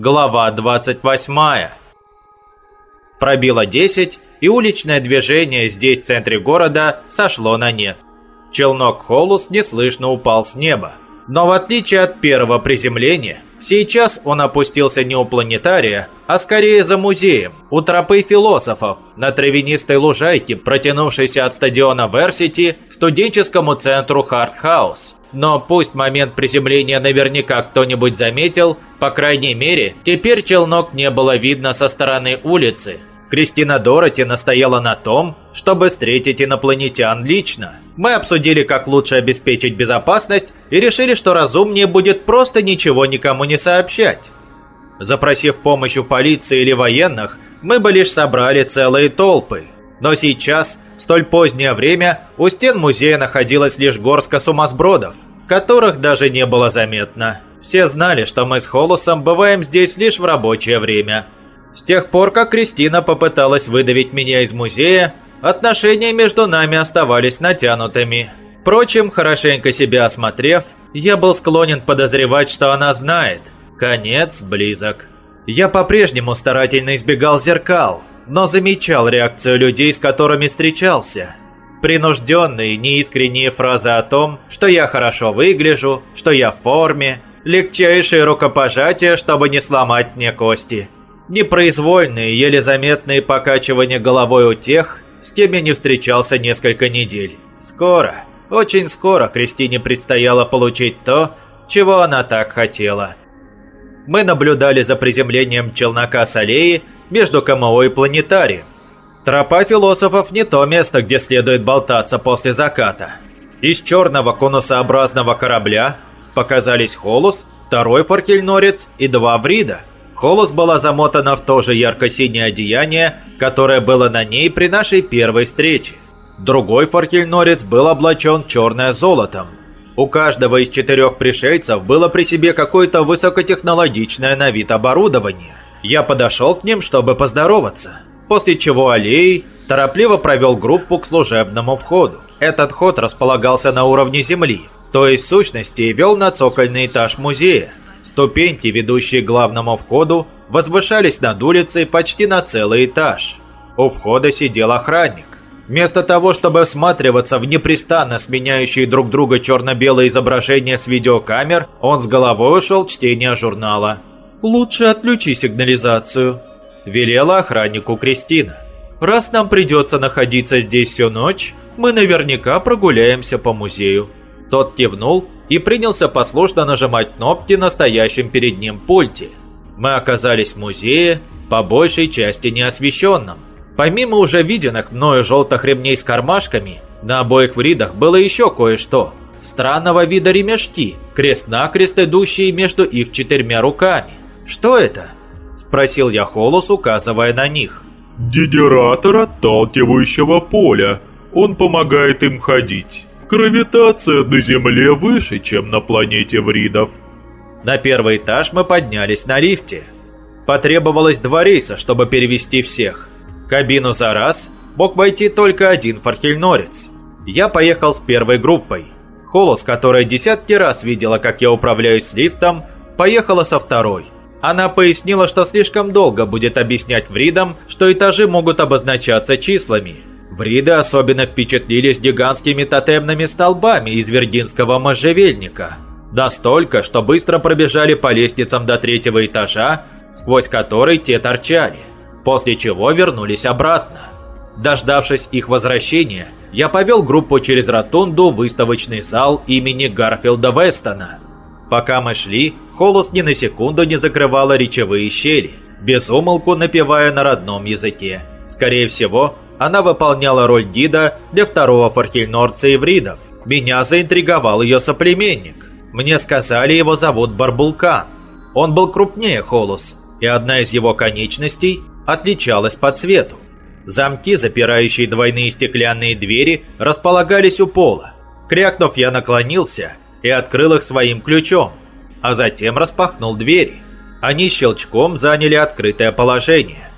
Глава 28. Пробило 10, и уличное движение здесь, в центре города, сошло на нет. Челнок Холус неслышно упал с неба. Но в отличие от первого приземления, сейчас он опустился не у планетария, а скорее за музеем, у тропы философов, на травянистой лужайке, протянувшейся от стадиона Версити к студенческому центру Хартхаус. Но пусть момент приземления наверняка кто-нибудь заметил, по крайней мере, теперь челнока не было видно со стороны улицы. Кристина Дороти настояла на том, чтобы встретить инопланетян лично. Мы обсудили, как лучше обеспечить безопасность и решили, что разумнее будет просто ничего никому не сообщать. Запросив помощь у полиции или военных, мы бы лишь собрали целые толпы. Но сейчас, в столь позднее время, у стен музея находилась лишь горстка сумасбродов, которых даже не было заметно. Все знали, что мы с Холосом бываем здесь лишь в рабочее время. С тех пор, как Кристина попыталась выдавить меня из музея, отношения между нами оставались натянутыми. Впрочем, хорошенько себя осмотрев, я был склонен подозревать, что она знает. Конец близок. Я по-прежнему старательно избегал зеркал, но замечал реакцию людей, с которыми встречался. Принужденные, неискренние фразы о том, что я хорошо выгляжу, что я в форме, легчайшие рукопожатия, чтобы не сломать мне кости. Непроизвольные, еле заметные покачивания головой у тех, с кем я не встречался несколько недель. Скоро, очень скоро Кристине предстояло получить то, чего она так хотела. Мы наблюдали за приземлением челнока с аллеи между КМО и планетарием. Тропа философов не то место, где следует болтаться после заката. Из черного конусообразного корабля показались Холус, второй форкельнорец и два Врида. Холус была замотана в то же ярко-синее одеяние, которое было на ней при нашей первой встрече. Другой форкельнорец был облачен черное золотом. У каждого из четырех пришельцев было при себе какое-то высокотехнологичное на вид оборудование. Я подошел к ним, чтобы поздороваться, после чего Алей торопливо провел группу к служебному входу. Этот ход располагался на уровне земли, то есть сущности вел на цокольный этаж музея. Ступеньки, ведущие к главному входу, возвышались над улицей почти на целый этаж. У входа сидел охранник. Вместо того, чтобы всматриваться в непрестанно сменяющие друг друга черно-белые изображения с видеокамер, он с головой ушел чтение журнала. «Лучше отключи сигнализацию», – велела охраннику Кристина. «Раз нам придется находиться здесь всю ночь, мы наверняка прогуляемся по музею». Тот кивнул и принялся послушно нажимать кнопки на стоящем перед ним пульте. Мы оказались в музее, по большей части неосвещенном. Помимо уже виденных мною желтых ремней с кармашками, на обоих вридах было еще кое-что. Странного вида ремешки, крест-накрест идущие между их четырьмя руками. «Что это?» – спросил я Холос, указывая на них. «Дидератор отталкивающего поля. Он помогает им ходить». Гравитация на Земле выше, чем на планете Вридов. На первый этаж мы поднялись на лифте. Потребовалось два рейса, чтобы перевести всех. Кабину за раз мог войти только один фархельнорец. Я поехал с первой группой. Холос, которая десятки раз видела, как я управляюсь лифтом, поехала со второй. Она пояснила, что слишком долго будет объяснять вридам, что этажи могут обозначаться числами – Вриды особенно впечатлились гигантскими тотемными столбами из вердинского можжевельника. Настолько, что быстро пробежали по лестницам до третьего этажа, сквозь который те торчали, после чего вернулись обратно. Дождавшись их возвращения, я повел группу через ротунду в выставочный зал имени Гарфилда Вестона. Пока мы шли, Холос ни на секунду не закрывала речевые щели, безумолку напевая на родном языке. Скорее всего, она выполняла роль гида для второго фархельнорца ивридов. Меня заинтриговал ее соплеменник. Мне сказали, его зовут Барбулкан. Он был крупнее Холус, и одна из его конечностей отличалась по цвету. Замки, запирающие двойные стеклянные двери, располагались у пола. Крякнув, я наклонился и открыл их своим ключом, а затем распахнул двери. Они щелчком заняли открытое положение.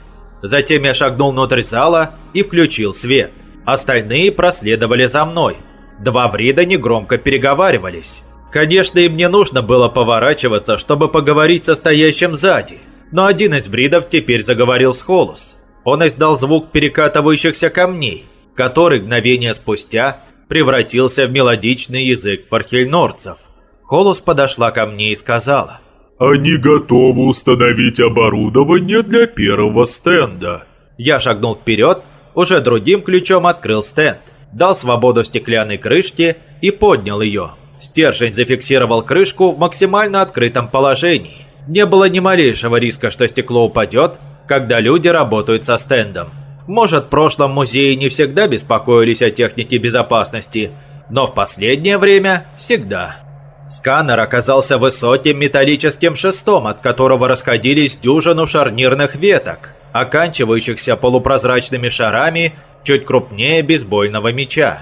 Затем я шагнул внутрь зала и включил свет. Остальные проследовали за мной. Два врида негромко переговаривались. Конечно, им не нужно было поворачиваться, чтобы поговорить со стоящим сзади. Но один из бридов теперь заговорил с Холус. Он издал звук перекатывающихся камней, который мгновение спустя превратился в мелодичный язык фархельнорцев. Холус подошла ко мне и сказала. «Они готовы установить оборудование для первого стенда». Я шагнул вперед, уже другим ключом открыл стенд, дал свободу стеклянной крышке и поднял ее. Стержень зафиксировал крышку в максимально открытом положении. Не было ни малейшего риска, что стекло упадет, когда люди работают со стендом. Может, в прошлом музее не всегда беспокоились о технике безопасности, но в последнее время всегда. Сканер оказался высоким металлическим шестом, от которого расходились дюжину шарнирных веток, оканчивающихся полупрозрачными шарами чуть крупнее бейсбольного мяча.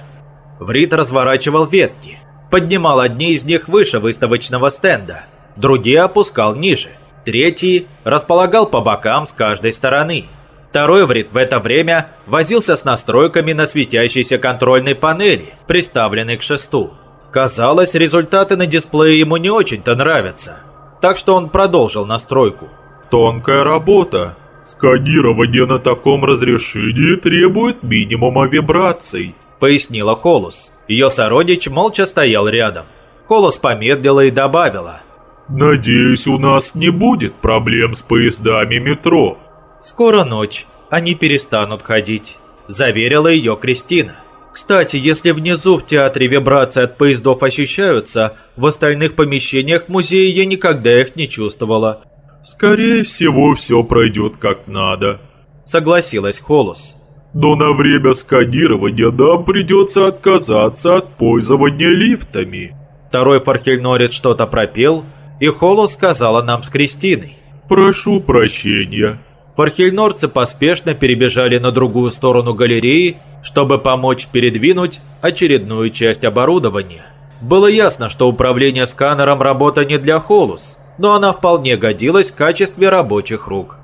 Врит разворачивал ветки, поднимал одни из них выше выставочного стенда, другие опускал ниже, третий располагал по бокам с каждой стороны. Второй Врит в это время возился с настройками на светящейся контрольной панели, приставленной к шесту. Казалось, результаты на дисплее ему не очень-то нравятся, так что он продолжил настройку. «Тонкая работа. Сканирование на таком разрешении требует минимума вибраций», пояснила Холус. Ее сородич молча стоял рядом. Холос помедлила и добавила. «Надеюсь, у нас не будет проблем с поездами метро». «Скоро ночь, они перестанут ходить», – заверила ее Кристина. «Кстати, если внизу в театре вибрации от поездов ощущаются, в остальных помещениях музея я никогда их не чувствовала». «Скорее всего, все пройдет как надо», – согласилась Холос. Но на время сканирования нам придется отказаться от пользования лифтами. Второй Фархельнорец что-то пропел, и Холо сказала нам с Кристиной. «Прошу прощения». Фархельнорцы поспешно перебежали на другую сторону галереи, чтобы помочь передвинуть очередную часть оборудования. Было ясно, что управление сканером работа не для Холус, но она вполне годилась в качестве рабочих рук.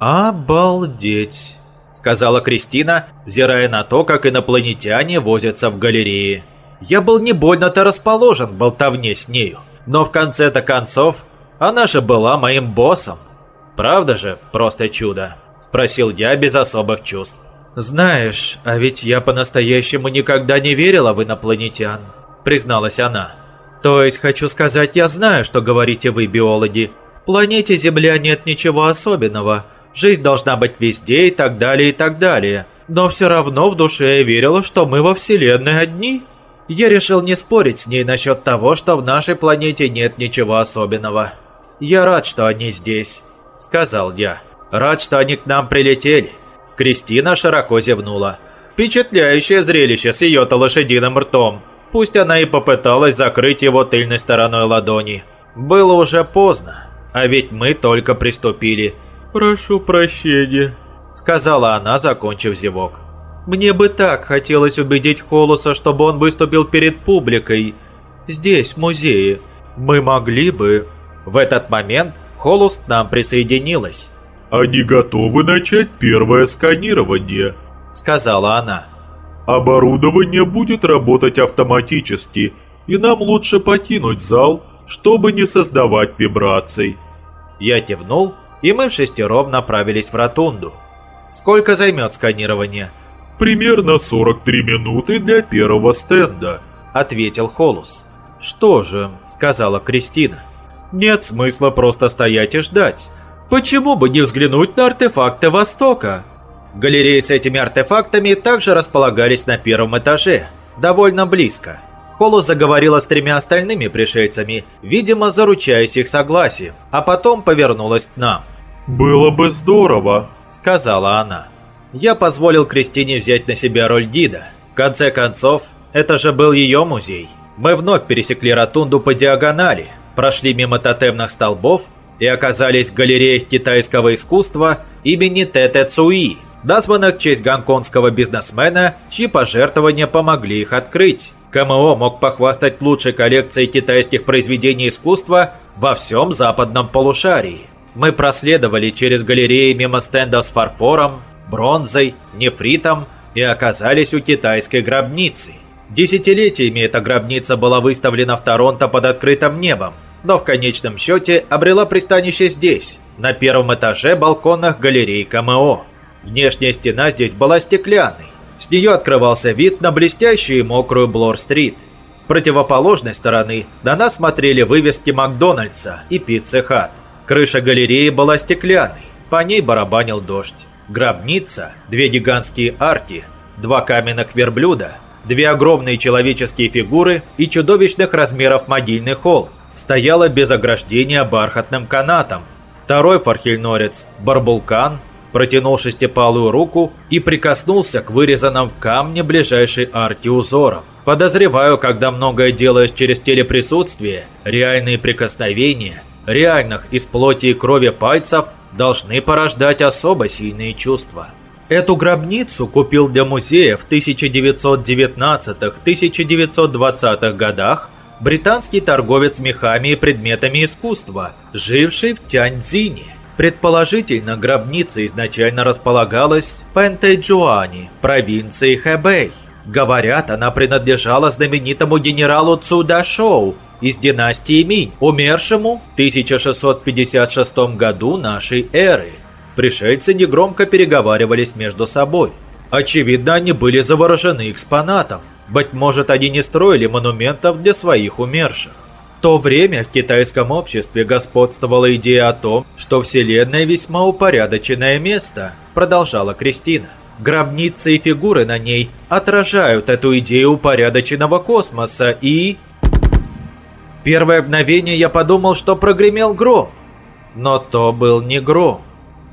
«Обалдеть!» сказала Кристина, взирая на то, как инопланетяне возятся в галерее. Я был не больно-то расположен болтовне с нею, но в конце-то концов она же была моим боссом. Правда же, просто чудо? Спросил я без особых чувств. «Знаешь, а ведь я по-настоящему никогда не верила в инопланетян», призналась она. «То есть, хочу сказать, я знаю, что говорите вы, биологи. В планете Земля нет ничего особенного, жизнь должна быть везде и так далее и так далее. Но все равно в душе я верила, что мы во Вселенной одни. Я решил не спорить с ней насчет того, что в нашей планете нет ничего особенного. Я рад, что они здесь, сказал я. Рад, что они к нам прилетели. Кристина широко зевнула. Впечатляющее зрелище с ее-то лошадиным ртом. Пусть она и попыталась закрыть его тыльной стороной ладони. Было уже поздно, а ведь мы только приступили. «Прошу прощения», — сказала она, закончив зевок. «Мне бы так хотелось убедить Холоса, чтобы он выступил перед публикой. Здесь, в музее. Мы могли бы...» В этот момент Холос к нам присоединилась. «Они готовы начать первое сканирование», — сказала она. «Оборудование будет работать автоматически, и нам лучше покинуть зал, чтобы не создавать вибраций». Я кивнул и мы в шестером направились в ротунду. Сколько займет сканирование? Примерно 43 минуты для первого стенда, ответил Холус. Что же, сказала Кристина. Нет смысла просто стоять и ждать. Почему бы не взглянуть на артефакты Востока? Галереи с этими артефактами также располагались на первом этаже, довольно близко. Холус заговорила с тремя остальными пришельцами, видимо, заручаясь их согласием, а потом повернулась к нам. «Было бы здорово», — сказала она. Я позволил Кристине взять на себя роль гида. В конце концов, это же был ее музей. Мы вновь пересекли ротунду по диагонали, прошли мимо тотемных столбов и оказались в галереях китайского искусства имени Тэте Цуи, названных в честь гонконгского бизнесмена, чьи пожертвования помогли их открыть. КМО мог похвастать лучшей коллекцией китайских произведений искусства во всем западном полушарии. Мы проследовали через галереи мимо стендов с фарфором, бронзой, нефритом и оказались у китайской гробницы. Десятилетиями эта гробница была выставлена в Торонто под открытым небом, но в конечном счете обрела пристанище здесь, На первом этаже балконах галерей КМО. Внешняя стена здесь была стеклянной. С нее открывался вид на блестящую и мокрую Блор-стрит. С противоположной стороны на нас смотрели вывески Макдональдса и Пиццы Хат. Крыша галереи была стеклянной, по ней барабанил дождь. Гробница, две гигантские арки, два каменных верблюда, две огромные человеческие фигуры и чудовищных размеров могильный холл стояла без ограждения бархатным канатом. Второй фархельнорец, Барбулкан, протянул шестипалую руку и прикоснулся к вырезанным в камне ближайшей арки узорам. Подозреваю, когда многое делаешь через телеприсутствие, реальные прикосновения, реальных из плоти и крови пальцев должны порождать особо сильные чувства. Эту гробницу купил для музея в 1919-1920 годах британский торговец мехами и предметами искусства, живший в Тяньцзине. Предположительно, гробница изначально располагалась в Пэнтэджуане, провинции Хэбэй. Говорят, она принадлежала знаменитому генералу Цудашоу из династии Минь, умершему в 1656 году нашей эры. Пришельцы негромко переговаривались между собой. Очевидно, они были заворожены экспонатом. Быть может, они не строили монументов для своих умерших. В то время в китайском обществе господствовала идея о том, что Вселенная весьма упорядоченное место, продолжала Кристина. Гробницы и фигуры на ней отражают эту идею упорядоченного космоса и... Первое мгновение я подумал, что прогремел гром. Но то был не гром.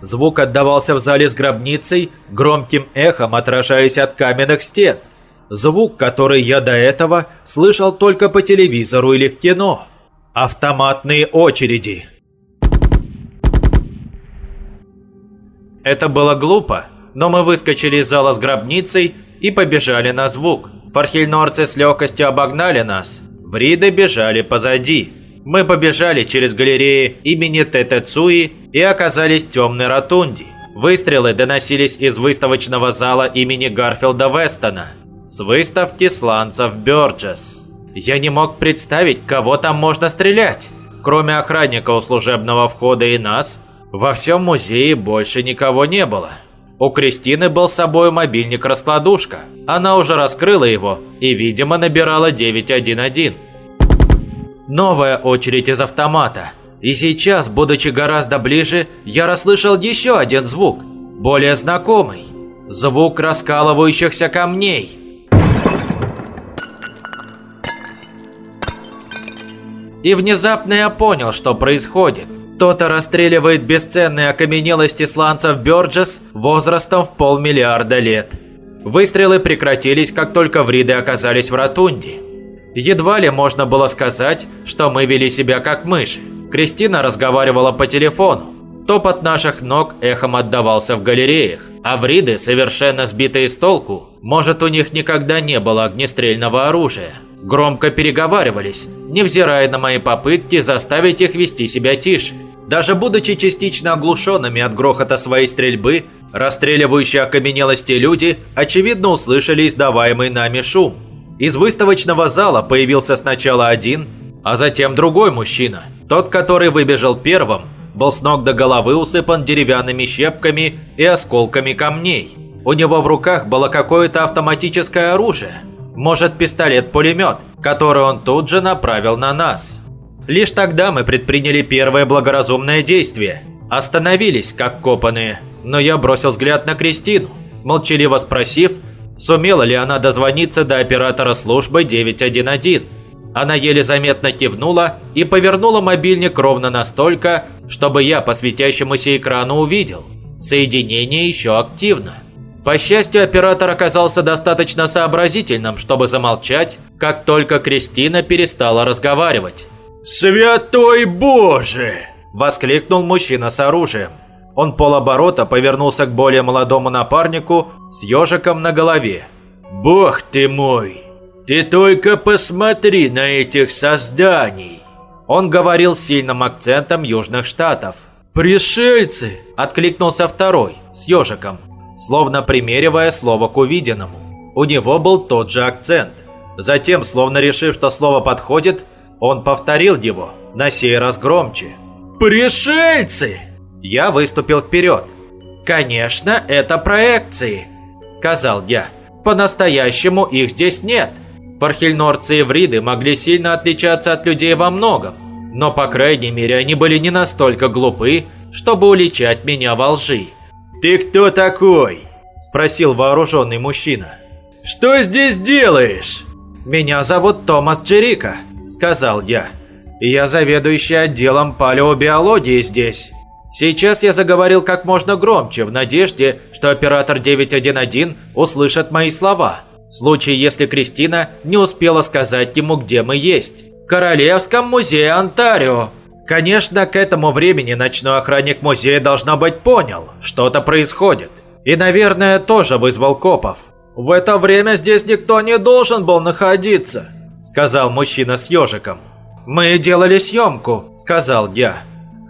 Звук отдавался в зале с гробницей, громким эхом отражаясь от каменных стен. Звук, который я до этого слышал только по телевизору или в кино. Автоматные очереди. Это было глупо, но мы выскочили из зала с гробницей и побежали на звук. Фархельнорцы с легкостью обогнали нас. Вриды бежали позади. Мы побежали через галереи имени Тетецуи и оказались в темной ротунде. Выстрелы доносились из выставочного зала имени Гарфилда Вестона с выставки сланцев Бёрджес. Я не мог представить, кого там можно стрелять. Кроме охранника у служебного входа и нас, во всем музее больше никого не было. У Кристины был с собой мобильник-раскладушка. Она уже раскрыла его и, видимо, набирала 911. Новая очередь из автомата. И сейчас, будучи гораздо ближе, я расслышал еще один звук, более знакомый. Звук раскалывающихся камней. И внезапно я понял, что происходит. Кто-то расстреливает бесценные окаменелости сланцев Бёрджес возрастом в полмиллиарда лет. Выстрелы прекратились, как только вриды оказались в ротунде. Едва ли можно было сказать, что мы вели себя как мыши. Кристина разговаривала по телефону. Топот наших ног эхом отдавался в галереях. А вриды, совершенно сбитые с толку, может у них никогда не было огнестрельного оружия. Громко переговаривались, невзирая на мои попытки заставить их вести себя тише. Даже будучи частично оглушенными от грохота своей стрельбы, расстреливающие окаменелости люди, очевидно, услышали издаваемый нами шум. Из выставочного зала появился сначала один, а затем другой мужчина. Тот, который выбежал первым, был с ног до головы усыпан деревянными щепками и осколками камней. У него в руках было какое-то автоматическое оружие. Может, пистолет-пулемет, который он тут же направил на нас. Лишь тогда мы предприняли первое благоразумное действие. Остановились, как копанные. Но я бросил взгляд на Кристину, молчаливо спросив, Сумела ли она дозвониться до оператора службы 911? Она еле заметно кивнула и повернула мобильник ровно настолько, чтобы я по светящемуся экрану увидел. Соединение еще активно. По счастью, оператор оказался достаточно сообразительным, чтобы замолчать, как только Кристина перестала разговаривать. «Святой Боже!» – воскликнул мужчина с оружием. Он полоборота повернулся к более молодому напарнику с ежиком на голове. «Бог ты мой! Ты только посмотри на этих созданий!» Он говорил с сильным акцентом южных штатов. «Пришельцы!» – откликнулся второй, с ежиком, словно примеривая слово к увиденному. У него был тот же акцент. Затем, словно решив, что слово подходит, он повторил его, на сей раз громче. «Пришельцы!» Я выступил вперед. «Конечно, это проекции», – сказал я. «По-настоящему их здесь нет. Фархельнорцы и вриды могли сильно отличаться от людей во многом, но, по крайней мере, они были не настолько глупы, чтобы уличать меня во лжи». «Ты кто такой?» – спросил вооруженный мужчина. «Что здесь делаешь?» «Меня зовут Томас Джерика», – сказал я. «Я заведующий отделом палеобиологии здесь». Сейчас я заговорил как можно громче, в надежде, что оператор 911 услышит мои слова. В случае, если Кристина не успела сказать ему, где мы есть. В Королевском музее Онтарио. Конечно, к этому времени ночной охранник музея должно быть понял, что-то происходит. И, наверное, тоже вызвал копов. «В это время здесь никто не должен был находиться», – сказал мужчина с ежиком. «Мы делали съемку», – сказал я.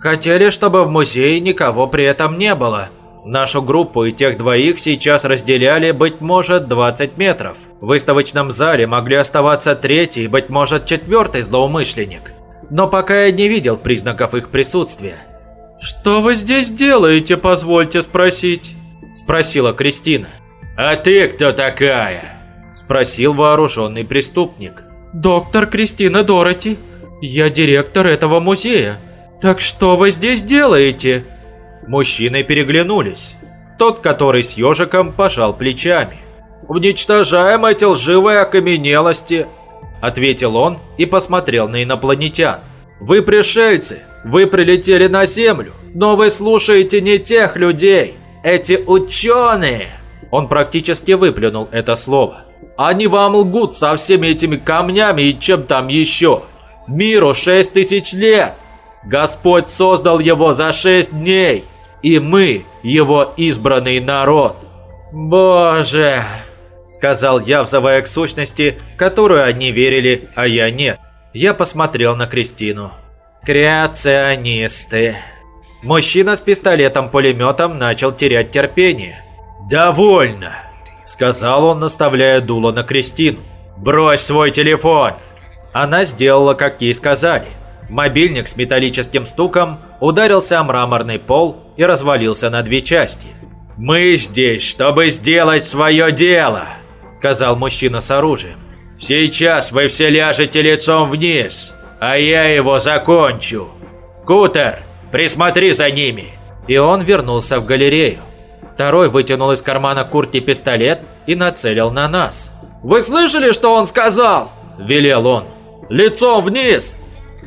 Хотели, чтобы в музее никого при этом не было. Нашу группу и тех двоих сейчас разделяли, быть может, 20 метров. В выставочном зале могли оставаться третий, быть может, четвертый злоумышленник. Но пока я не видел признаков их присутствия. «Что вы здесь делаете, позвольте спросить?» – спросила Кристина. «А ты кто такая?» – спросил вооруженный преступник. «Доктор Кристина Дороти. Я директор этого музея. «Так что вы здесь делаете?» Мужчины переглянулись. Тот, который с ежиком, пожал плечами. «Уничтожаем эти лживые окаменелости», – ответил он и посмотрел на инопланетян. «Вы пришельцы, вы прилетели на Землю, но вы слушаете не тех людей, эти ученые!» Он практически выплюнул это слово. «Они вам лгут со всеми этими камнями и чем там еще. Миру шесть тысяч лет, Господь создал его за шесть дней, и мы его избранный народ. Боже, сказал я, взывая к сущности, которую они верили, а я нет. Я посмотрел на Кристину. Креационисты. Мужчина с пистолетом-пулеметом начал терять терпение. «Довольно!» – сказал он, наставляя дуло на Кристину. «Брось свой телефон!» Она сделала, как ей сказали. Мобильник с металлическим стуком ударился о мраморный пол и развалился на две части. «Мы здесь, чтобы сделать свое дело», – сказал мужчина с оружием. «Сейчас вы все ляжете лицом вниз, а я его закончу. Кутер, присмотри за ними». И он вернулся в галерею. Второй вытянул из кармана куртки пистолет и нацелил на нас. «Вы слышали, что он сказал?» – велел он. «Лицом вниз!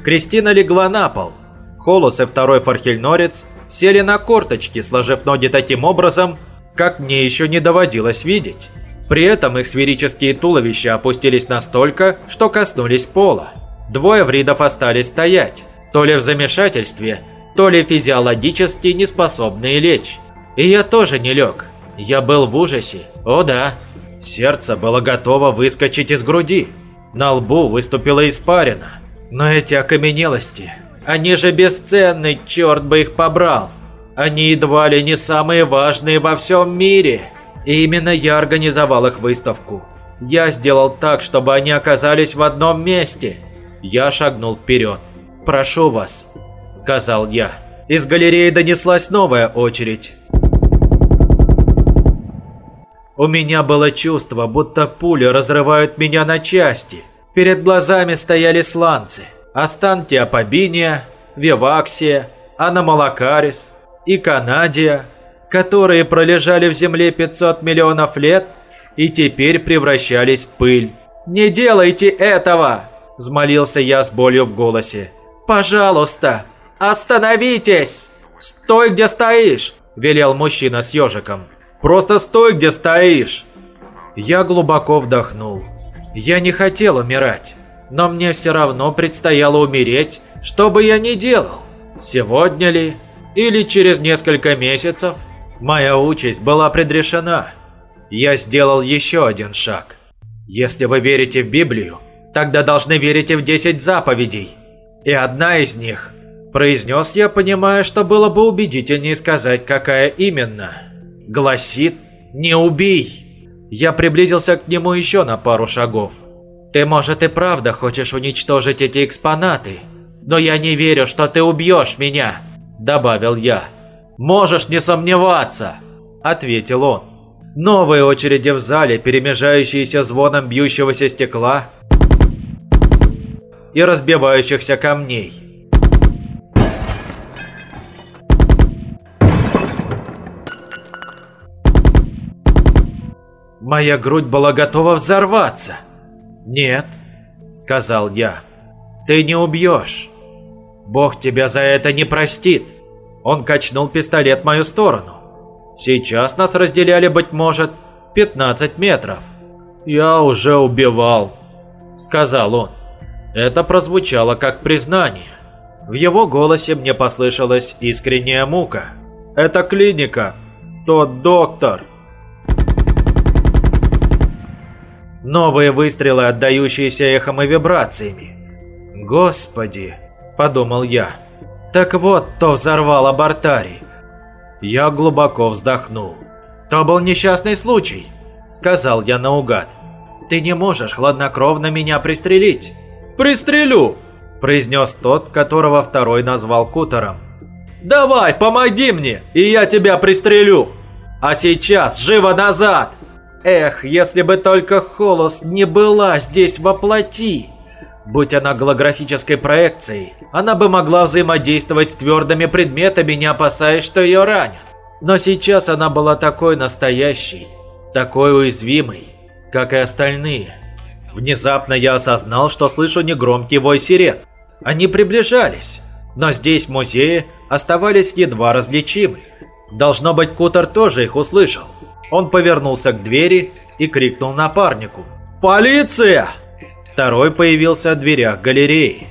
Кристина легла на пол. Холос и второй фархельнорец сели на корточки, сложив ноги таким образом, как мне еще не доводилось видеть. При этом их сферические туловища опустились настолько, что коснулись пола. Двое вридов остались стоять, то ли в замешательстве, то ли физиологически неспособные лечь. И я тоже не лег. Я был в ужасе. О да. Сердце было готово выскочить из груди. На лбу выступила испарина. Но эти окаменелости, они же бесценны, черт бы их побрал. Они едва ли не самые важные во всем мире. И именно я организовал их выставку. Я сделал так, чтобы они оказались в одном месте. Я шагнул вперед. «Прошу вас», — сказал я. Из галереи донеслась новая очередь. У меня было чувство, будто пули разрывают меня на части. Перед глазами стояли сланцы. Останки Апобиния, Виваксия, Аномалакарис и Канадия, которые пролежали в земле 500 миллионов лет и теперь превращались в пыль. «Не делайте этого!» – взмолился я с болью в голосе. «Пожалуйста, остановитесь!» «Стой, где стоишь!» – велел мужчина с ежиком. «Просто стой, где стоишь!» Я глубоко вдохнул. Я не хотел умирать, но мне все равно предстояло умереть, что бы я ни делал. Сегодня ли или через несколько месяцев моя участь была предрешена. Я сделал еще один шаг. Если вы верите в Библию, тогда должны верить и в 10 заповедей. И одна из них, произнес я, понимая, что было бы убедительнее сказать, какая именно, гласит «Не убей». Я приблизился к нему еще на пару шагов. «Ты, может, и правда хочешь уничтожить эти экспонаты, но я не верю, что ты убьешь меня», – добавил я. «Можешь не сомневаться», – ответил он. Новые очереди в зале, перемежающиеся звоном бьющегося стекла и разбивающихся камней. Моя грудь была готова взорваться. «Нет», — сказал я, — «ты не убьешь. Бог тебя за это не простит». Он качнул пистолет в мою сторону. Сейчас нас разделяли, быть может, 15 метров. «Я уже убивал», — сказал он. Это прозвучало как признание. В его голосе мне послышалась искренняя мука. «Это клиника. Тот доктор». Новые выстрелы, отдающиеся эхом и вибрациями. «Господи!» – подумал я. «Так вот, кто взорвал абортарий. Я глубоко вздохнул. «То был несчастный случай», — сказал я наугад. «Ты не можешь хладнокровно меня пристрелить». «Пристрелю», — произнес тот, которого второй назвал Кутером. «Давай, помоги мне, и я тебя пристрелю! А сейчас живо назад!» Эх, если бы только Холос не была здесь воплоти! Будь она голографической проекцией, она бы могла взаимодействовать с твердыми предметами, не опасаясь, что ее ранят. Но сейчас она была такой настоящей, такой уязвимой, как и остальные. Внезапно я осознал, что слышу негромкий вой сирен. Они приближались, но здесь, в музее, оставались едва различимы. Должно быть, Кутер тоже их услышал. Он повернулся к двери и крикнул напарнику. «Полиция!» Второй появился в дверях галереи.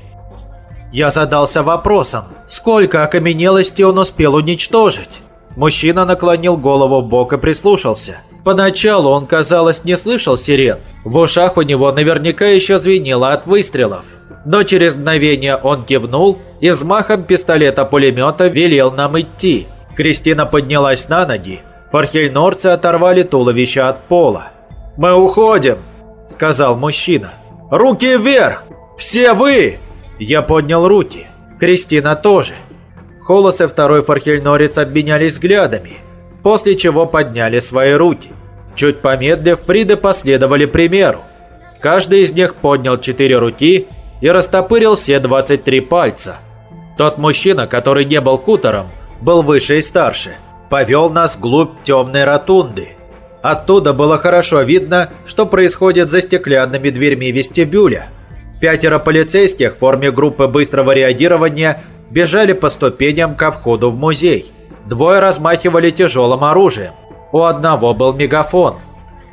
Я задался вопросом, сколько окаменелости он успел уничтожить. Мужчина наклонил голову в бок и прислушался. Поначалу он, казалось, не слышал сирен. В ушах у него наверняка еще звенело от выстрелов. Но через мгновение он кивнул и взмахом пистолета-пулемета велел нам идти. Кристина поднялась на ноги. Фархельнорцы оторвали туловище от пола. «Мы уходим», — сказал мужчина. «Руки вверх! Все вы!» Я поднял руки. Кристина тоже. Холос и второй фархельнорец обменялись взглядами, после чего подняли свои руки. Чуть помедлив, Фриды последовали примеру. Каждый из них поднял четыре руки и растопырил все 23 пальца. Тот мужчина, который не был кутером, был выше и старше, повел нас вглубь темной ротунды. Оттуда было хорошо видно, что происходит за стеклянными дверьми вестибюля. Пятеро полицейских в форме группы быстрого реагирования бежали по ступеням ко входу в музей. Двое размахивали тяжелым оружием. У одного был мегафон.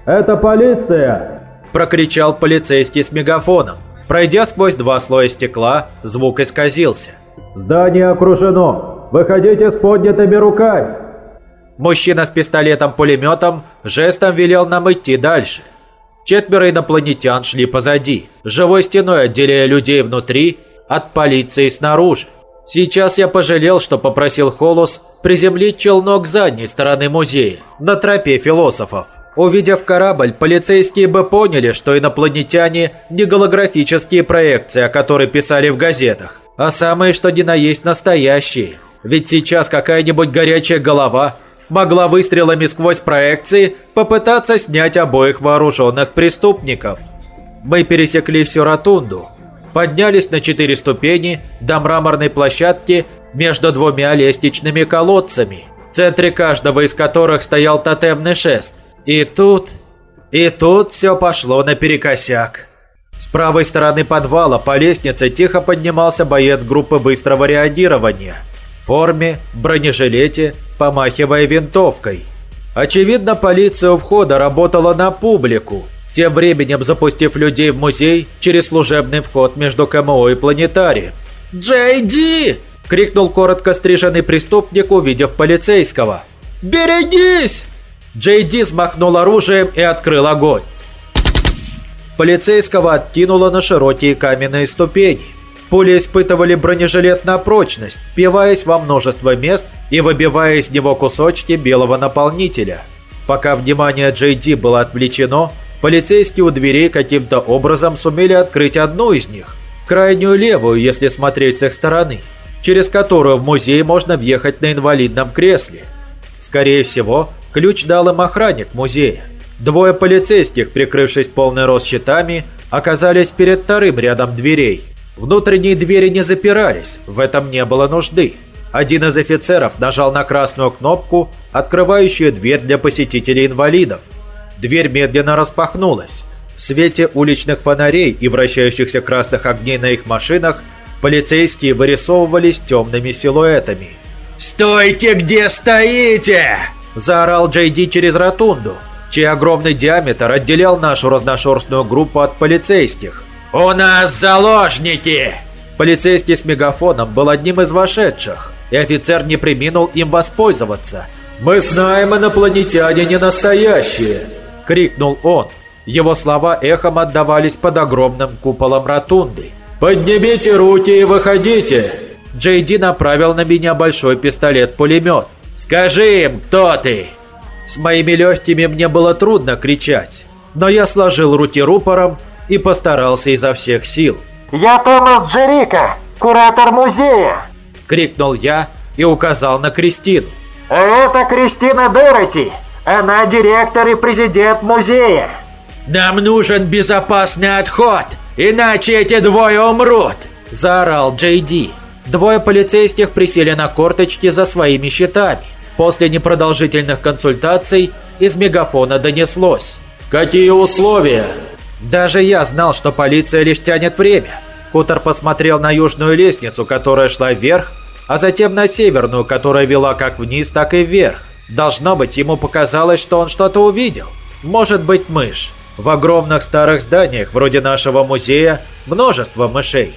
«Это полиция!» – прокричал полицейский с мегафоном. Пройдя сквозь два слоя стекла, звук исказился. «Здание окружено! Выходите с поднятыми руками!» Мужчина с пистолетом-пулеметом жестом велел нам идти дальше. Четверо инопланетян шли позади, живой стеной отделяя людей внутри от полиции снаружи. Сейчас я пожалел, что попросил Холос приземлить челнок с задней стороны музея, на тропе философов. Увидев корабль, полицейские бы поняли, что инопланетяне не голографические проекции, о которых писали в газетах, а самые что ни на есть настоящие. Ведь сейчас какая-нибудь горячая голова могла выстрелами сквозь проекции попытаться снять обоих вооруженных преступников. Мы пересекли всю ротунду, поднялись на четыре ступени до мраморной площадки между двумя лестничными колодцами, в центре каждого из которых стоял тотемный шест. И тут... И тут все пошло наперекосяк. С правой стороны подвала по лестнице тихо поднимался боец группы быстрого реагирования – форме, бронежилете, помахивая винтовкой. Очевидно, полиция у входа работала на публику, тем временем запустив людей в музей через служебный вход между КМО и планетарием. «Джей Ди!» – крикнул коротко стриженный преступник, увидев полицейского. «Берегись!» Джей Ди смахнул оружием и открыл огонь. Полицейского откинуло на широкие каменные ступени. Пули испытывали бронежилет на прочность, впиваясь во множество мест и выбивая из него кусочки белого наполнителя. Пока внимание Джей Ди было отвлечено, полицейские у дверей каким-то образом сумели открыть одну из них, крайнюю левую, если смотреть с их стороны. через которую в музей можно въехать на инвалидном кресле. Скорее всего, ключ дал им охранник музея. Двое полицейских, прикрывшись полный рост щитами, оказались перед вторым рядом дверей. Внутренние двери не запирались, в этом не было нужды. Один из офицеров нажал на красную кнопку, открывающую дверь для посетителей-инвалидов. Дверь медленно распахнулась. В свете уличных фонарей и вращающихся красных огней на их машинах полицейские вырисовывались темными силуэтами. «Стойте, где стоите!» – заорал Джей Ди через ротунду чей огромный диаметр отделял нашу разношерстную группу от полицейских. «У нас заложники!» Полицейский с мегафоном был одним из вошедших, и офицер не приминул им воспользоваться. «Мы знаем, инопланетяне не настоящие!» – крикнул он. Его слова эхом отдавались под огромным куполом ротунды. «Поднимите руки и выходите!» Джейди направил на меня большой пистолет-пулемет. «Скажи им, кто ты!» С моими легкими мне было трудно кричать, но я сложил руки рупором и постарался изо всех сил. «Я Томас Джерика, куратор музея!» – крикнул я и указал на Кристину. «А это Кристина Дороти, она директор и президент музея!» «Нам нужен безопасный отход, иначе эти двое умрут!» – заорал Джей Ди. Двое полицейских присели на корточки за своими щитами. После непродолжительных консультаций из мегафона донеслось. «Какие условия?» Даже я знал, что полиция лишь тянет время. Кутер посмотрел на южную лестницу, которая шла вверх, а затем на северную, которая вела как вниз, так и вверх. Должно быть, ему показалось, что он что-то увидел. Может быть, мышь. В огромных старых зданиях, вроде нашего музея, множество мышей.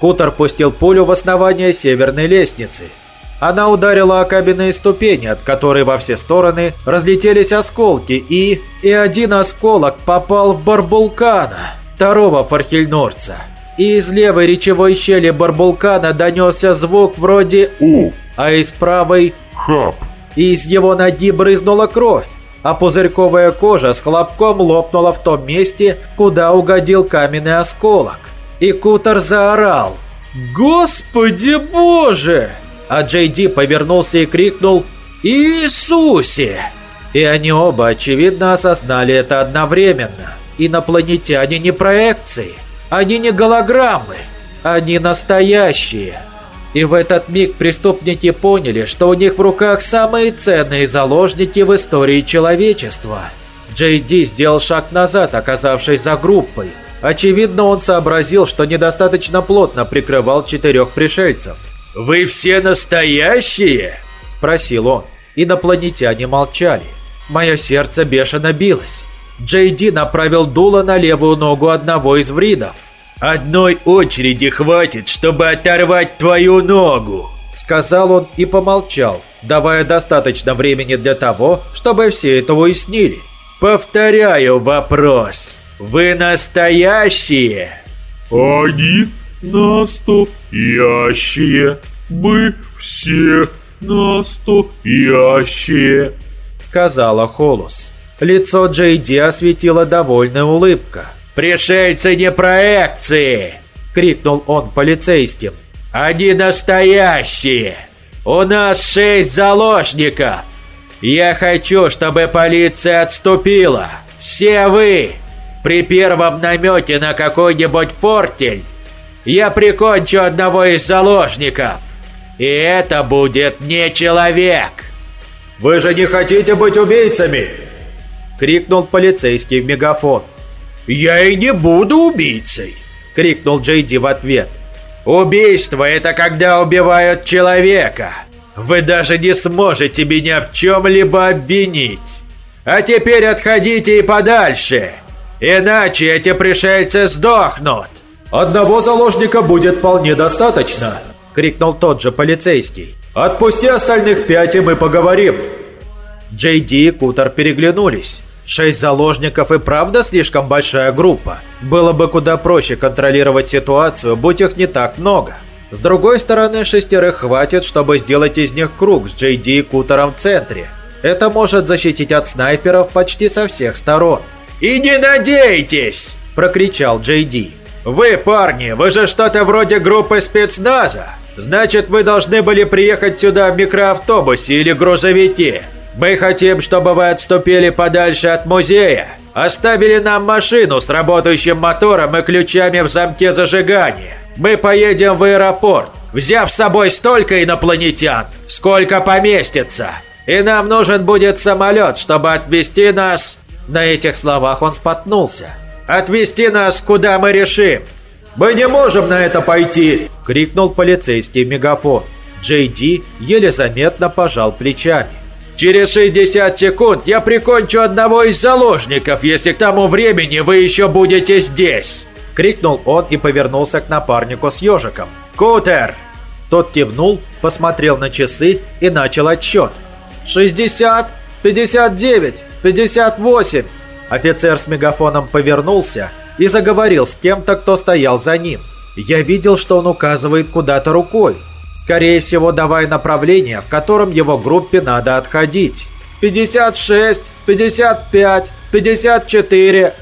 Кутер пустил пулю в основание северной лестницы – она ударила о каменные ступени, от которой во все стороны разлетелись осколки, и... И один осколок попал в Барбулкана, второго фархельнорца. И из левой речевой щели Барбулкана донесся звук вроде «Уф», а из правой «Хап». И из его ноги брызнула кровь, а пузырьковая кожа с хлопком лопнула в том месте, куда угодил каменный осколок. И Кутер заорал «Господи боже!» А Джей Ди повернулся и крикнул «Иисусе!». И они оба, очевидно, осознали это одновременно. Инопланетяне не проекции, они не голограммы, они настоящие. И в этот миг преступники поняли, что у них в руках самые ценные заложники в истории человечества. Джей Ди сделал шаг назад, оказавшись за группой. Очевидно, он сообразил, что недостаточно плотно прикрывал четырех пришельцев. «Вы все настоящие?» – спросил он. Инопланетяне молчали. Мое сердце бешено билось. Джей Ди направил дуло на левую ногу одного из вридов. «Одной очереди хватит, чтобы оторвать твою ногу!» Сказал он и помолчал, давая достаточно времени для того, чтобы все это уяснили. «Повторяю вопрос. Вы настоящие?» «Они настоящие. Мы все настоящие», — сказала Холос. Лицо Джейди осветила довольная улыбка. «Пришельцы не проекции!» — крикнул он полицейским. «Они настоящие! У нас шесть заложников! Я хочу, чтобы полиция отступила! Все вы! При первом намете на какой-нибудь фортель я прикончу одного из заложников. И это будет не человек. Вы же не хотите быть убийцами? Крикнул полицейский в мегафон. Я и не буду убийцей. Крикнул Джейди в ответ. Убийство это когда убивают человека. Вы даже не сможете меня в чем-либо обвинить. А теперь отходите и подальше. Иначе эти пришельцы сдохнут. «Одного заложника будет вполне достаточно!» – крикнул тот же полицейский. «Отпусти остальных пять, и мы поговорим!» Джей Ди и Кутер переглянулись. Шесть заложников и правда слишком большая группа. Было бы куда проще контролировать ситуацию, будь их не так много. С другой стороны, шестерых хватит, чтобы сделать из них круг с Джей Ди и Кутером в центре. Это может защитить от снайперов почти со всех сторон. «И не надейтесь!» – прокричал Джей Ди. «Вы, парни, вы же что-то вроде группы спецназа. Значит, вы должны были приехать сюда в микроавтобусе или грузовике. Мы хотим, чтобы вы отступили подальше от музея. Оставили нам машину с работающим мотором и ключами в замке зажигания. Мы поедем в аэропорт, взяв с собой столько инопланетян, сколько поместится. И нам нужен будет самолет, чтобы отвезти нас...» На этих словах он споткнулся. «Отвезти нас, куда мы решим». «Мы не можем на это пойти!» – крикнул полицейский мегафон. Джей Ди еле заметно пожал плечами. «Через 60 секунд я прикончу одного из заложников, если к тому времени вы еще будете здесь!» Крикнул он и повернулся к напарнику с ежиком. «Кутер!» Тот кивнул, посмотрел на часы и начал отсчет. «60, 59, 58!» Офицер с мегафоном повернулся и заговорил с кем-то, кто стоял за ним. Я видел, что он указывает куда-то рукой. Скорее всего, давая направление, в котором его группе надо отходить. 56, 55, 54.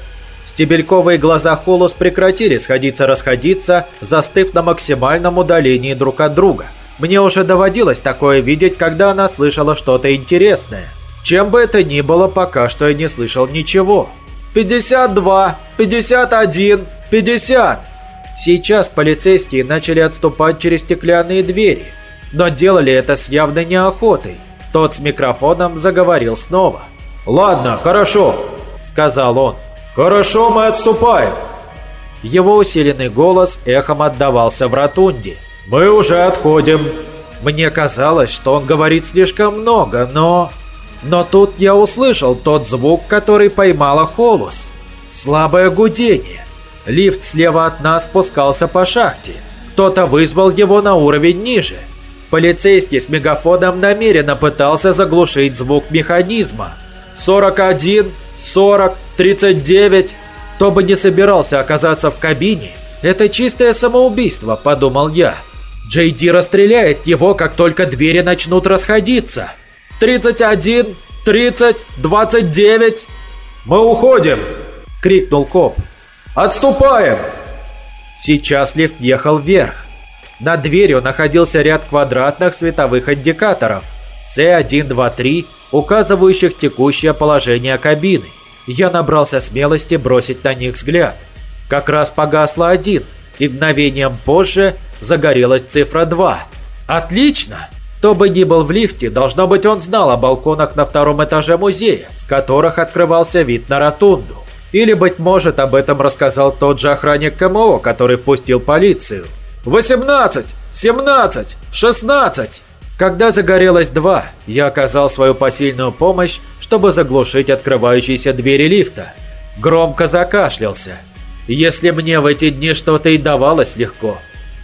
Стебельковые глаза Холос прекратили сходиться-расходиться, застыв на максимальном удалении друг от друга. Мне уже доводилось такое видеть, когда она слышала что-то интересное. Чем бы это ни было, пока что я не слышал ничего. 52, 51, 50. Сейчас полицейские начали отступать через стеклянные двери, но делали это с явной неохотой. Тот с микрофоном заговорил снова. «Ладно, хорошо», – сказал он. «Хорошо, мы отступаем». Его усиленный голос эхом отдавался в ротунде. «Мы уже отходим». Мне казалось, что он говорит слишком много, но... Но тут я услышал тот звук, который поймала Холус. Слабое гудение. Лифт слева от нас спускался по шахте. Кто-то вызвал его на уровень ниже. Полицейский с мегафоном намеренно пытался заглушить звук механизма. 41, 40, 39. Кто бы не собирался оказаться в кабине, это чистое самоубийство, подумал я. Джей Ди расстреляет его, как только двери начнут расходиться. 31, 30, 29. Мы уходим, крикнул коп. Отступаем. Сейчас лифт ехал вверх. Над дверью находился ряд квадратных световых индикаторов C123, указывающих текущее положение кабины. Я набрался смелости бросить на них взгляд. Как раз погасла один, и мгновением позже загорелась цифра 2. Отлично! Кто бы ни был в лифте, должно быть он знал о балконах на втором этаже музея, с которых открывался вид на ротунду. Или, быть может, об этом рассказал тот же охранник КМО, который пустил полицию. 18, 17, 16. Когда загорелось два, я оказал свою посильную помощь, чтобы заглушить открывающиеся двери лифта. Громко закашлялся. Если мне в эти дни что-то и давалось легко,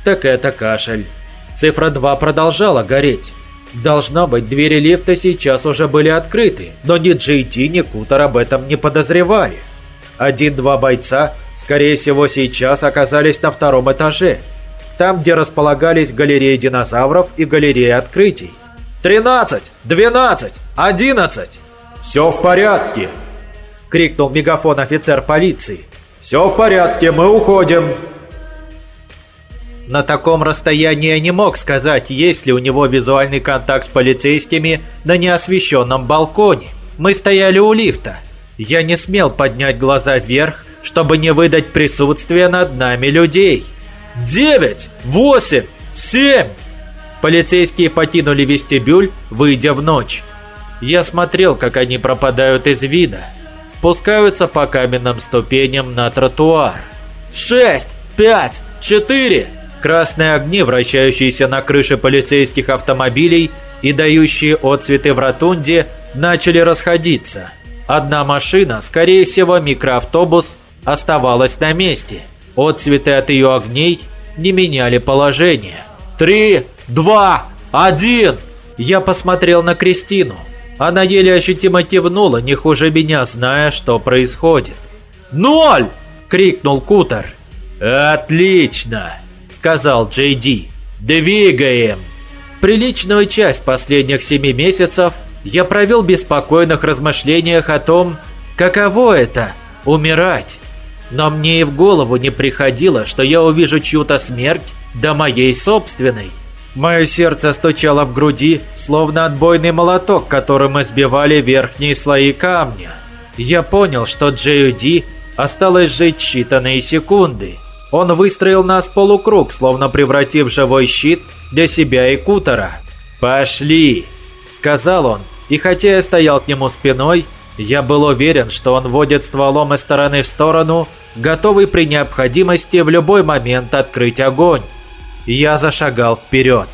так это кашель. Цифра 2 продолжала гореть. Должно быть, двери лифта сейчас уже были открыты, но ни Джейти, ни Кутер об этом не подозревали. Один-два бойца, скорее всего, сейчас оказались на втором этаже, там, где располагались галереи динозавров и галереи открытий. «Тринадцать! Двенадцать! Одиннадцать!» «Все в порядке!» – крикнул мегафон офицер полиции. «Все в порядке, мы уходим!» На таком расстоянии я не мог сказать, есть ли у него визуальный контакт с полицейскими на неосвещенном балконе. Мы стояли у лифта. Я не смел поднять глаза вверх, чтобы не выдать присутствие над нами людей. «Девять! Восемь! Семь!» Полицейские покинули вестибюль, выйдя в ночь. Я смотрел, как они пропадают из вида. Спускаются по каменным ступеням на тротуар. «Шесть! Пять! Четыре!» Красные огни, вращающиеся на крыше полицейских автомобилей и дающие отцветы в ротунде, начали расходиться. Одна машина, скорее всего микроавтобус, оставалась на месте. Отцветы от ее огней не меняли положение. «Три, два, один!» Я посмотрел на Кристину. Она еле ощутимо кивнула, не хуже меня, зная, что происходит. «Ноль!» – крикнул Кутер. «Отлично!» Сказал Джей Ди. «Двигаем!» Приличную часть последних семи месяцев я провел в беспокойных размышлениях о том, каково это – умирать. Но мне и в голову не приходило, что я увижу чью-то смерть до моей собственной. Мое сердце стучало в груди, словно отбойный молоток, которым избивали верхние слои камня. Я понял, что Джей осталось жить считанные секунды. Он выстроил нас полукруг, словно превратив живой щит для себя и Кутера. «Пошли!» – сказал он, и хотя я стоял к нему спиной, я был уверен, что он водит стволом из стороны в сторону, готовый при необходимости в любой момент открыть огонь. Я зашагал вперед.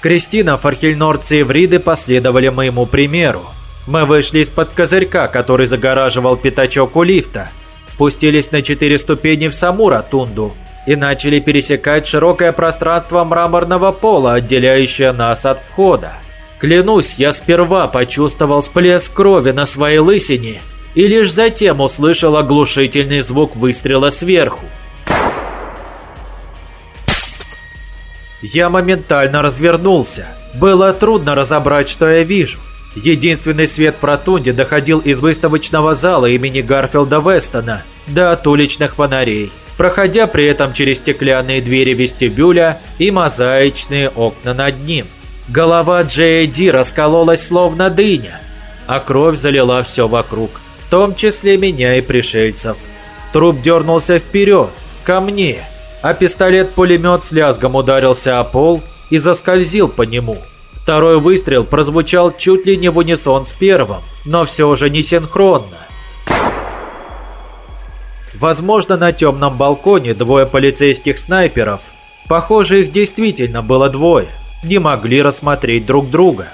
Кристина, Фархельнорцы и Вриды последовали моему примеру. Мы вышли из-под козырька, который загораживал пятачок у лифта, спустились на четыре ступени в саму ротунду и начали пересекать широкое пространство мраморного пола, отделяющее нас от входа. Клянусь, я сперва почувствовал всплеск крови на своей лысине и лишь затем услышал оглушительный звук выстрела сверху. Я моментально развернулся. Было трудно разобрать, что я вижу. Единственный свет в ротунде доходил из выставочного зала имени Гарфилда Вестона до от уличных фонарей, проходя при этом через стеклянные двери вестибюля и мозаичные окна над ним. Голова Джея Ди раскололась словно дыня, а кровь залила все вокруг, в том числе меня и пришельцев. Труп дернулся вперед, ко мне, а пистолет-пулемет с лязгом ударился о пол и заскользил по нему. Второй выстрел прозвучал чуть ли не в унисон с первым, но все же не синхронно. Возможно, на темном балконе двое полицейских снайперов, похоже, их действительно было двое, не могли рассмотреть друг друга.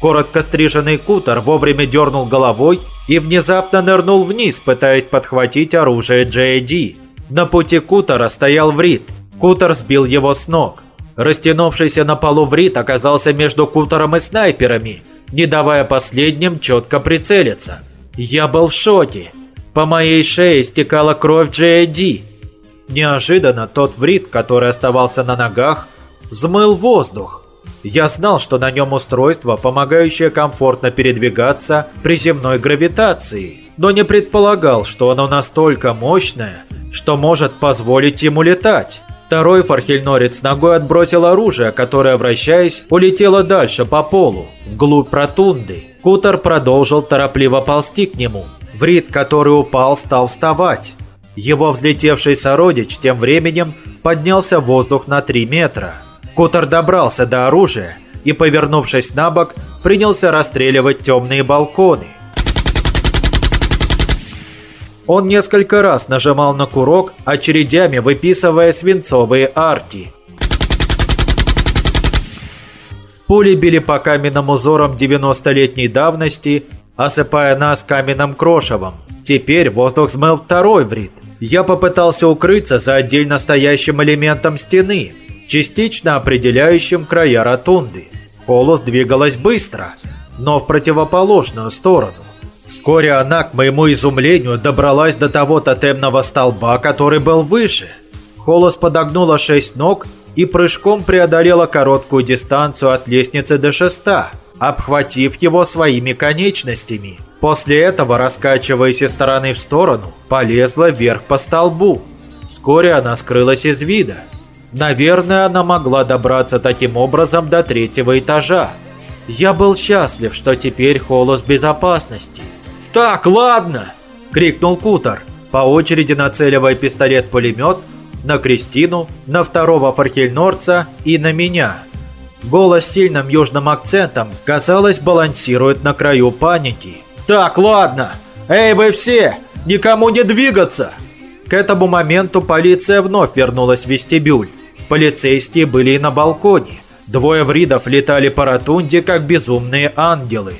Коротко стриженный кутер вовремя дернул головой и внезапно нырнул вниз, пытаясь подхватить оружие Джей На пути кутера стоял Врит. Кутер сбил его с ног. Растянувшийся на полу Врит оказался между кутером и снайперами, не давая последним четко прицелиться. Я был в шоке. По моей шее стекала кровь Джей Неожиданно тот Врит, который оставался на ногах, взмыл воздух. Я знал, что на нем устройство, помогающее комфортно передвигаться при земной гравитации, но не предполагал, что оно настолько мощное, что может позволить ему летать. Второй фархельнорец ногой отбросил оружие, которое, вращаясь, улетело дальше по полу, вглубь протунды. Кутер продолжил торопливо ползти к нему. Врит, который упал, стал вставать. Его взлетевший сородич тем временем поднялся в воздух на 3 метра. Кутер добрался до оружия и, повернувшись на бок, принялся расстреливать темные балконы. Он несколько раз нажимал на курок, очередями выписывая свинцовые арки. Пули били по каменным узорам 90-летней давности, осыпая нас каменным крошевом. Теперь воздух смыл второй врит. Я попытался укрыться за отдельно стоящим элементом стены, частично определяющим края ротунды. Полос двигалась быстро, но в противоположную сторону. Вскоре она, к моему изумлению, добралась до того тотемного столба, который был выше. Холос подогнула шесть ног и прыжком преодолела короткую дистанцию от лестницы до шеста, обхватив его своими конечностями. После этого, раскачиваясь из стороны в сторону, полезла вверх по столбу. Вскоре она скрылась из вида. Наверное, она могла добраться таким образом до третьего этажа. Я был счастлив, что теперь Холос безопасности. «Так, ладно!» – крикнул Кутер, по очереди нацеливая пистолет-пулемет на Кристину, на второго фархельнорца и на меня. Голос с сильным южным акцентом, казалось, балансирует на краю паники. «Так, ладно! Эй, вы все! Никому не двигаться!» К этому моменту полиция вновь вернулась в вестибюль. Полицейские были и на балконе. Двое вридов летали по ротунде, как безумные ангелы.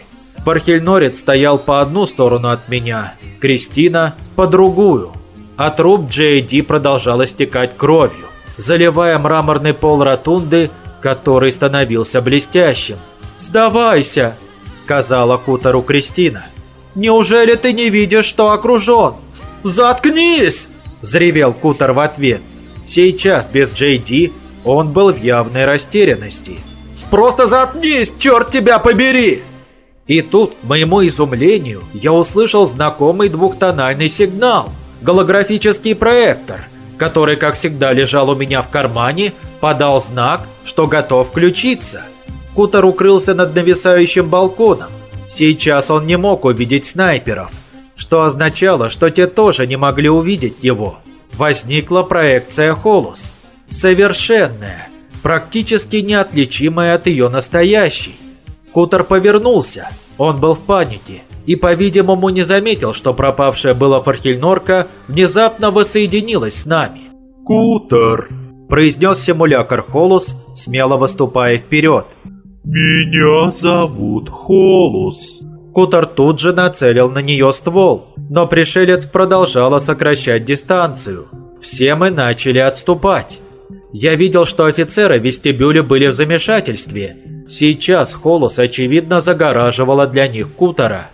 Фархельнорец стоял по одну сторону от меня, Кристина – по другую. А труп Джейди продолжал истекать кровью, заливая мраморный пол ротунды, который становился блестящим. «Сдавайся!» – сказала Кутору Кристина. «Неужели ты не видишь, что окружен?» «Заткнись!» – взревел Кутор в ответ. Сейчас, без Джейди, он был в явной растерянности. «Просто заткнись, черт тебя побери!» И тут, к моему изумлению, я услышал знакомый двухтональный сигнал. голографический проектор, который, как всегда, лежал у меня в кармане, подал знак, что готов включиться. Кутер укрылся над нависающим балконом. Сейчас он не мог увидеть снайперов, что означало, что те тоже не могли увидеть его. Возникла проекция Холус. Совершенная, практически неотличимая от ее настоящей. Кутер повернулся. Он был в панике и, по-видимому, не заметил, что пропавшая была Фархельнорка внезапно воссоединилась с нами. «Кутер!» – произнес симулятор Холус, смело выступая вперед. «Меня зовут Холус». Кутер тут же нацелил на нее ствол, но пришелец продолжала сокращать дистанцию. Все мы начали отступать. Я видел, что офицеры в вестибюле были в замешательстве. Сейчас Холус, очевидно, загораживала для них Кутера.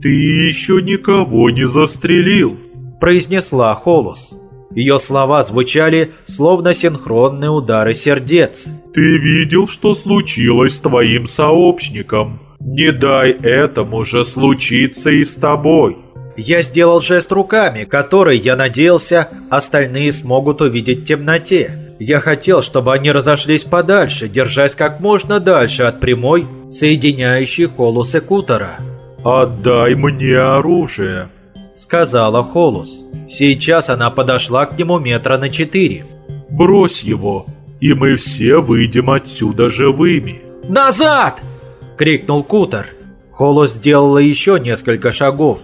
«Ты еще никого не застрелил», – произнесла Холус. Ее слова звучали, словно синхронные удары сердец. «Ты видел, что случилось с твоим сообщником? Не дай этому же случиться и с тобой!» Я сделал жест руками, который, я надеялся, остальные смогут увидеть в темноте. Я хотел, чтобы они разошлись подальше, держась как можно дальше от прямой, соединяющей Холус и Кутера. «Отдай мне оружие», — сказала Холус. Сейчас она подошла к нему метра на четыре. «Брось его, и мы все выйдем отсюда живыми». «Назад!» — крикнул Кутер. Холус сделала еще несколько шагов.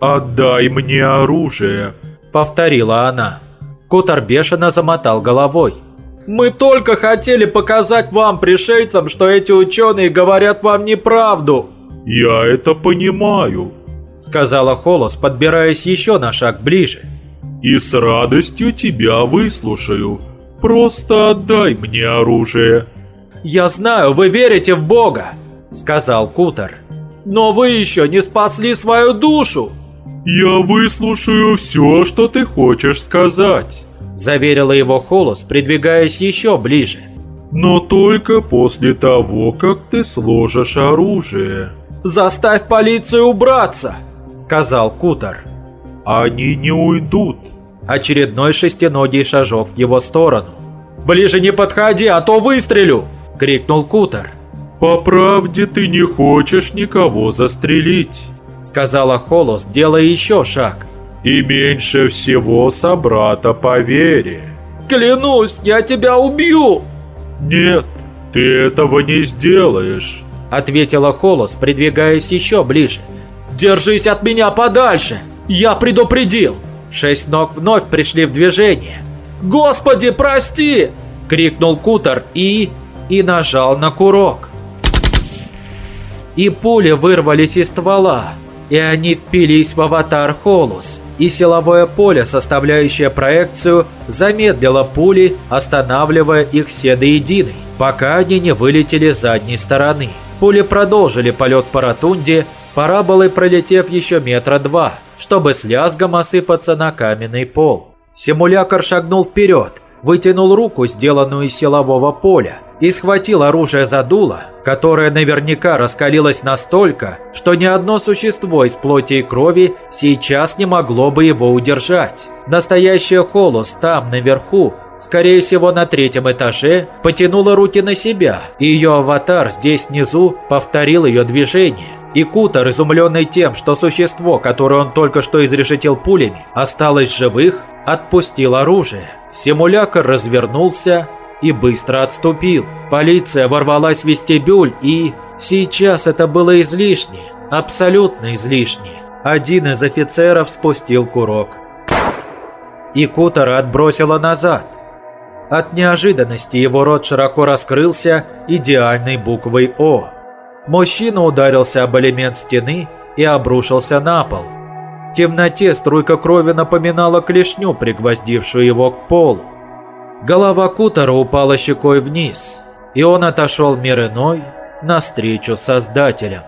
«Отдай мне оружие», — повторила она. Кутер бешено замотал головой. «Мы только хотели показать вам, пришельцам, что эти ученые говорят вам неправду!» «Я это понимаю», — сказала Холос, подбираясь еще на шаг ближе. «И с радостью тебя выслушаю. Просто отдай мне оружие». «Я знаю, вы верите в Бога», — сказал Кутер. «Но вы еще не спасли свою душу». «Я выслушаю все, что ты хочешь сказать», – заверила его Холос, придвигаясь еще ближе. «Но только после того, как ты сложишь оружие». «Заставь полицию убраться», – сказал Кутер. «Они не уйдут». Очередной шестиногий шажок в его сторону. «Ближе не подходи, а то выстрелю!» – крикнул Кутер. «По правде ты не хочешь никого застрелить». – сказала Холос, делая еще шаг. «И меньше всего собрата по вере». «Клянусь, я тебя убью!» «Нет, ты этого не сделаешь», – ответила Холос, придвигаясь еще ближе. «Держись от меня подальше! Я предупредил!» Шесть ног вновь пришли в движение. «Господи, прости!» – крикнул Кутер и... и нажал на курок. И пули вырвались из ствола и они впились в аватар Холус, и силовое поле, составляющее проекцию, замедлило пули, останавливая их все до единой, пока они не вылетели с задней стороны. Пули продолжили полет по ротунде, параболой пролетев еще метра два, чтобы с лязгом осыпаться на каменный пол. Симулятор шагнул вперед, вытянул руку, сделанную из силового поля, и схватил оружие за дуло, которое наверняка раскалилось настолько, что ни одно существо из плоти и крови сейчас не могло бы его удержать. Настоящая Холос там, наверху, скорее всего на третьем этаже, потянула руки на себя, и ее аватар здесь внизу повторил ее движение. И Кутер, изумленный тем, что существо, которое он только что изрешетил пулями, осталось живых, отпустил оружие. Симулятор развернулся и быстро отступил. Полиция ворвалась в вестибюль и... Сейчас это было излишне, абсолютно излишне. Один из офицеров спустил курок. И Кутера отбросило назад. От неожиданности его рот широко раскрылся идеальной буквой «О». Мужчина ударился об элемент стены и обрушился на пол. В темноте струйка крови напоминала клешню, пригвоздившую его к полу. Голова Кутера упала щекой вниз, и он отошел мир иной навстречу Создателям.